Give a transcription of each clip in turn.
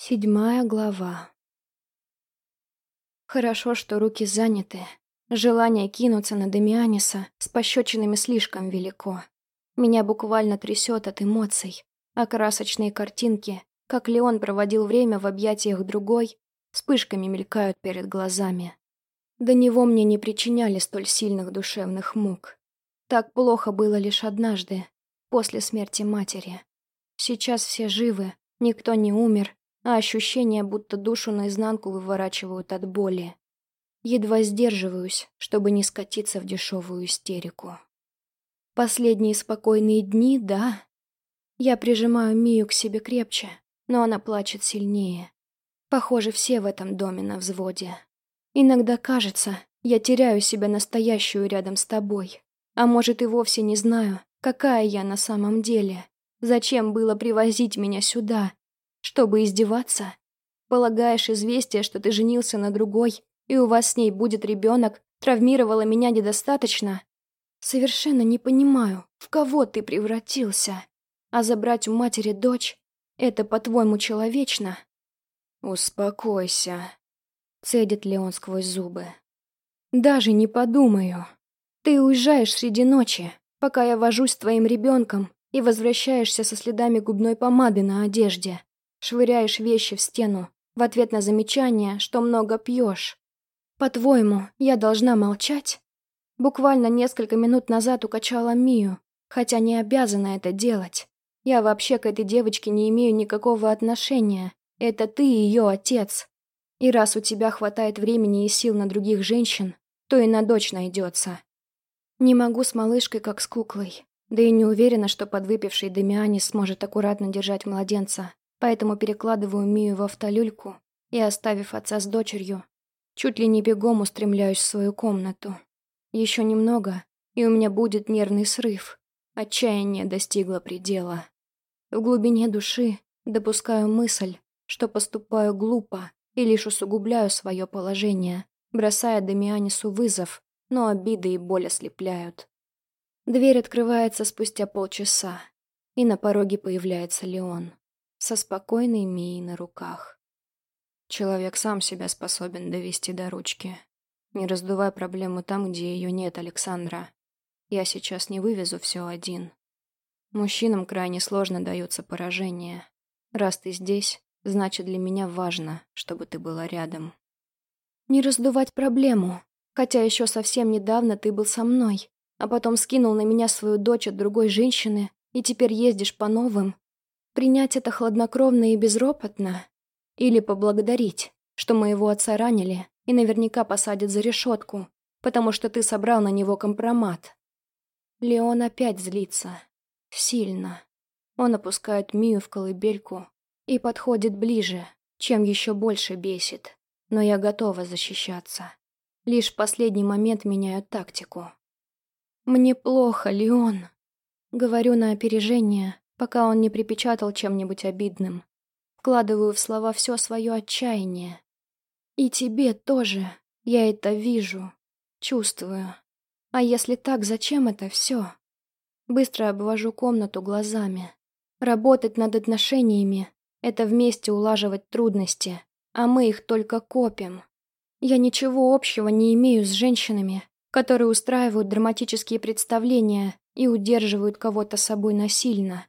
Седьмая глава. Хорошо, что руки заняты. Желание кинуться на Демианиса с пощечинами слишком велико. Меня буквально трясет от эмоций, а красочные картинки, как Леон проводил время в объятиях другой, вспышками мелькают перед глазами. До него мне не причиняли столь сильных душевных мук. Так плохо было лишь однажды, после смерти матери. Сейчас все живы, никто не умер, а ощущение, будто душу наизнанку выворачивают от боли. Едва сдерживаюсь, чтобы не скатиться в дешевую истерику. Последние спокойные дни, да. Я прижимаю Мию к себе крепче, но она плачет сильнее. Похоже, все в этом доме на взводе. Иногда кажется, я теряю себя настоящую рядом с тобой. А может и вовсе не знаю, какая я на самом деле. Зачем было привозить меня сюда, чтобы издеваться? Полагаешь, известие, что ты женился на другой, и у вас с ней будет ребенок, травмировало меня недостаточно? Совершенно не понимаю, в кого ты превратился. А забрать у матери дочь — это, по-твоему, человечно? Успокойся, — цедит Леон сквозь зубы. Даже не подумаю. Ты уезжаешь среди ночи, пока я вожусь с твоим ребенком, и возвращаешься со следами губной помады на одежде. Швыряешь вещи в стену в ответ на замечание, что много пьешь. По-твоему, я должна молчать? Буквально несколько минут назад укачала Мию, хотя не обязана это делать. Я вообще к этой девочке не имею никакого отношения. Это ты ее отец. И раз у тебя хватает времени и сил на других женщин, то и на дочь найдется. Не могу с малышкой, как с куклой. Да и не уверена, что подвыпивший Демианис сможет аккуратно держать младенца поэтому перекладываю Мию в автолюльку и, оставив отца с дочерью, чуть ли не бегом устремляюсь в свою комнату. Еще немного, и у меня будет нервный срыв. Отчаяние достигло предела. В глубине души допускаю мысль, что поступаю глупо и лишь усугубляю свое положение, бросая Дамианису вызов, но обиды и боль ослепляют. Дверь открывается спустя полчаса, и на пороге появляется Леон со спокойной Мией на руках. Человек сам себя способен довести до ручки. Не раздувай проблему там, где ее нет, Александра. Я сейчас не вывезу все один. Мужчинам крайне сложно даются поражения. Раз ты здесь, значит для меня важно, чтобы ты была рядом. Не раздувать проблему, хотя еще совсем недавно ты был со мной, а потом скинул на меня свою дочь от другой женщины, и теперь ездишь по новым, Принять это хладнокровно и безропотно? Или поблагодарить, что моего отца ранили и наверняка посадят за решетку, потому что ты собрал на него компромат? Леон опять злится. Сильно. Он опускает Мию в колыбельку и подходит ближе, чем еще больше бесит. Но я готова защищаться. Лишь в последний момент меняю тактику. «Мне плохо, Леон», — говорю на опережение, пока он не припечатал чем-нибудь обидным. Вкладываю в слова все свое отчаяние. И тебе тоже. Я это вижу, чувствую. А если так, зачем это все? Быстро обвожу комнату глазами. Работать над отношениями — это вместе улаживать трудности, а мы их только копим. Я ничего общего не имею с женщинами, которые устраивают драматические представления и удерживают кого-то собой насильно.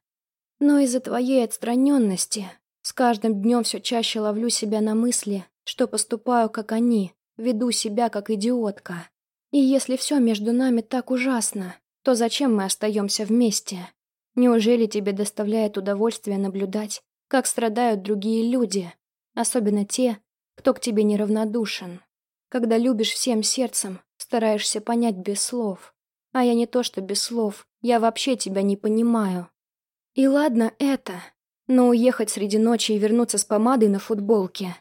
Но из-за твоей отстраненности с каждым днем все чаще ловлю себя на мысли, что поступаю как они, веду себя как идиотка. И если все между нами так ужасно, то зачем мы остаемся вместе? Неужели тебе доставляет удовольствие наблюдать, как страдают другие люди, особенно те, кто к тебе неравнодушен? Когда любишь всем сердцем, стараешься понять без слов. А я не то что без слов, я вообще тебя не понимаю. И ладно это, но уехать среди ночи и вернуться с помадой на футболке.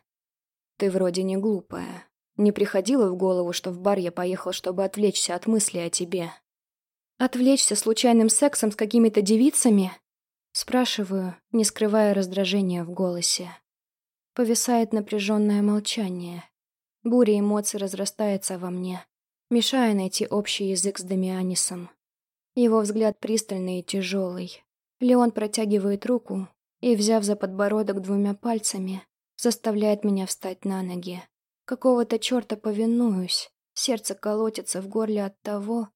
Ты вроде не глупая. Не приходило в голову, что в бар я поехал, чтобы отвлечься от мысли о тебе. Отвлечься случайным сексом с какими-то девицами? Спрашиваю, не скрывая раздражения в голосе. Повисает напряженное молчание. Буря эмоций разрастается во мне, мешая найти общий язык с Дамианисом. Его взгляд пристальный и тяжелый, Леон протягивает руку и, взяв за подбородок двумя пальцами, заставляет меня встать на ноги. Какого-то черта повинуюсь, сердце колотится в горле от того,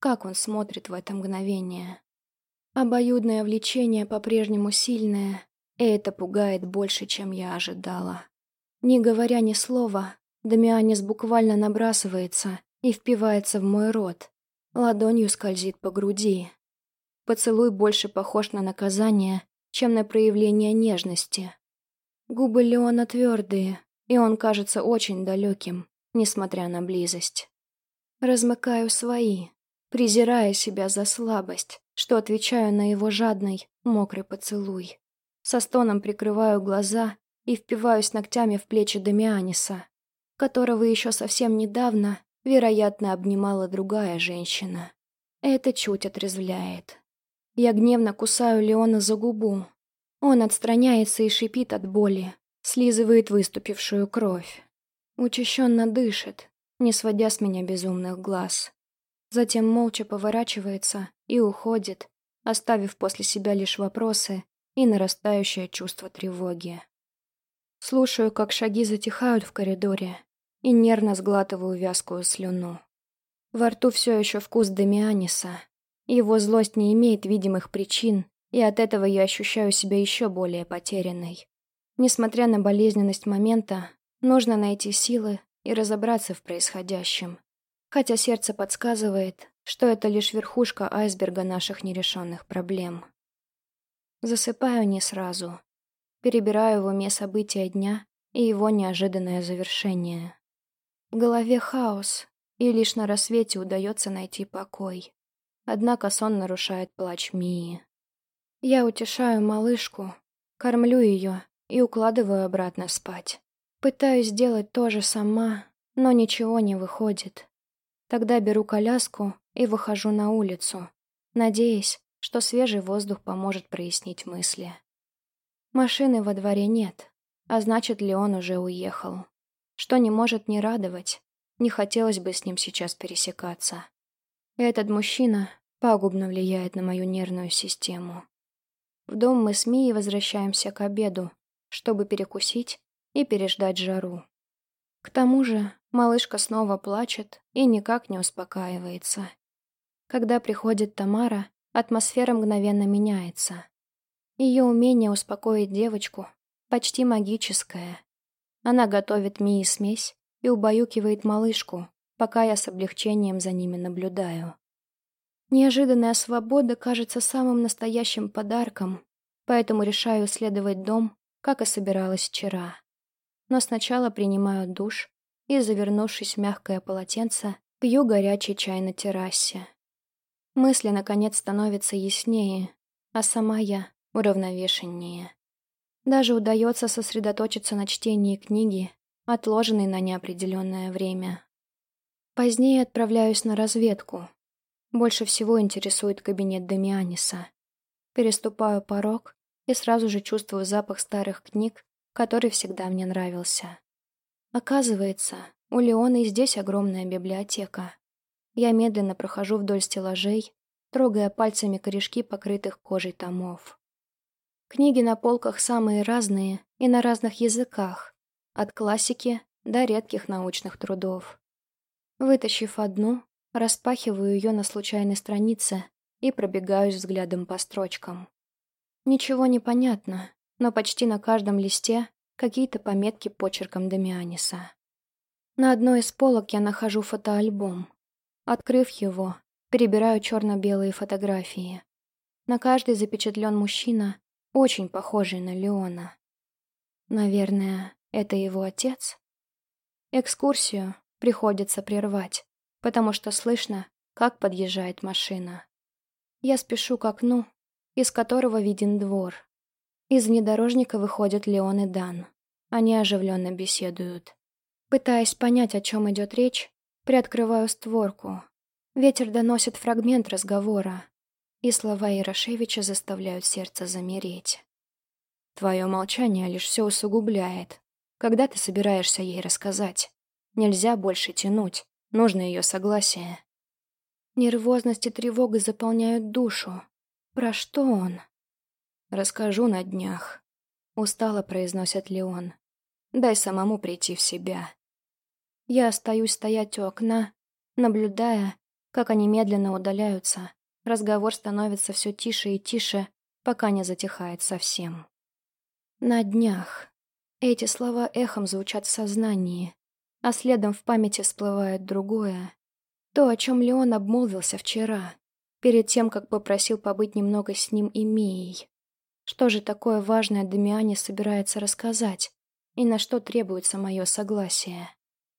как он смотрит в это мгновение. Обоюдное влечение по-прежнему сильное, и это пугает больше, чем я ожидала. Не говоря ни слова, Дамианис буквально набрасывается и впивается в мой рот. Ладонью скользит по груди. Поцелуй больше похож на наказание, чем на проявление нежности. Губы Леона твердые, и он кажется очень далеким, несмотря на близость. Размыкаю свои, презирая себя за слабость, что отвечаю на его жадный, мокрый поцелуй. Со стоном прикрываю глаза и впиваюсь ногтями в плечи Дамианиса, которого еще совсем недавно, вероятно, обнимала другая женщина. Это чуть отрезвляет. Я гневно кусаю Леона за губу. Он отстраняется и шипит от боли, слизывает выступившую кровь. Учащенно дышит, не сводя с меня безумных глаз. Затем молча поворачивается и уходит, оставив после себя лишь вопросы и нарастающее чувство тревоги. Слушаю, как шаги затихают в коридоре, и нервно сглатываю вязкую слюну. Во рту все еще вкус Демианиса. Его злость не имеет видимых причин, и от этого я ощущаю себя еще более потерянной. Несмотря на болезненность момента, нужно найти силы и разобраться в происходящем. Хотя сердце подсказывает, что это лишь верхушка айсберга наших нерешенных проблем. Засыпаю не сразу. Перебираю в уме события дня и его неожиданное завершение. В голове хаос, и лишь на рассвете удается найти покой. Однако сон нарушает плач Мии. Я утешаю малышку, кормлю ее и укладываю обратно спать. Пытаюсь сделать то же сама, но ничего не выходит. Тогда беру коляску и выхожу на улицу, надеясь, что свежий воздух поможет прояснить мысли. Машины во дворе нет, а значит, Леон уже уехал. Что не может не радовать, не хотелось бы с ним сейчас пересекаться. Этот мужчина пагубно влияет на мою нервную систему. В дом мы с Мией возвращаемся к обеду, чтобы перекусить и переждать жару. К тому же малышка снова плачет и никак не успокаивается. Когда приходит Тамара, атмосфера мгновенно меняется. Ее умение успокоить девочку почти магическое. Она готовит Мии смесь и убаюкивает малышку, пока я с облегчением за ними наблюдаю. Неожиданная свобода кажется самым настоящим подарком, поэтому решаю исследовать дом, как и собиралась вчера. Но сначала принимаю душ и, завернувшись в мягкое полотенце, пью горячий чай на террасе. Мысли, наконец, становятся яснее, а сама я уравновешеннее. Даже удается сосредоточиться на чтении книги, отложенной на неопределенное время. Позднее отправляюсь на разведку, больше всего интересует кабинет Дамианиса. Переступаю порог и сразу же чувствую запах старых книг, который всегда мне нравился. Оказывается, у Леона и здесь огромная библиотека. Я медленно прохожу вдоль стеллажей, трогая пальцами корешки покрытых кожей томов. Книги на полках самые разные и на разных языках, от классики до редких научных трудов. Вытащив одну, Распахиваю ее на случайной странице и пробегаюсь взглядом по строчкам. Ничего не понятно, но почти на каждом листе какие-то пометки почерком Дамианиса. На одной из полок я нахожу фотоальбом. Открыв его, перебираю черно-белые фотографии. На каждой запечатлен мужчина, очень похожий на Леона. Наверное, это его отец? Экскурсию приходится прервать потому что слышно, как подъезжает машина. Я спешу к окну, из которого виден двор. Из внедорожника выходят Леон и Дан. Они оживленно беседуют. Пытаясь понять, о чем идет речь, приоткрываю створку. Ветер доносит фрагмент разговора, и слова Ярошевича заставляют сердце замереть. Твое молчание лишь все усугубляет. Когда ты собираешься ей рассказать? Нельзя больше тянуть. Нужно ее согласие. Нервозность и тревога заполняют душу. Про что он? Расскажу на днях. Устало произносит Леон. дай самому прийти в себя. Я остаюсь стоять у окна, наблюдая, как они медленно удаляются. Разговор становится все тише и тише, пока не затихает совсем. На днях. Эти слова эхом звучат в сознании, а следом в памяти всплывает другое. То, о чем Леон обмолвился вчера, перед тем, как попросил побыть немного с ним и Мией. Что же такое важное Дамиане собирается рассказать, и на что требуется мое согласие?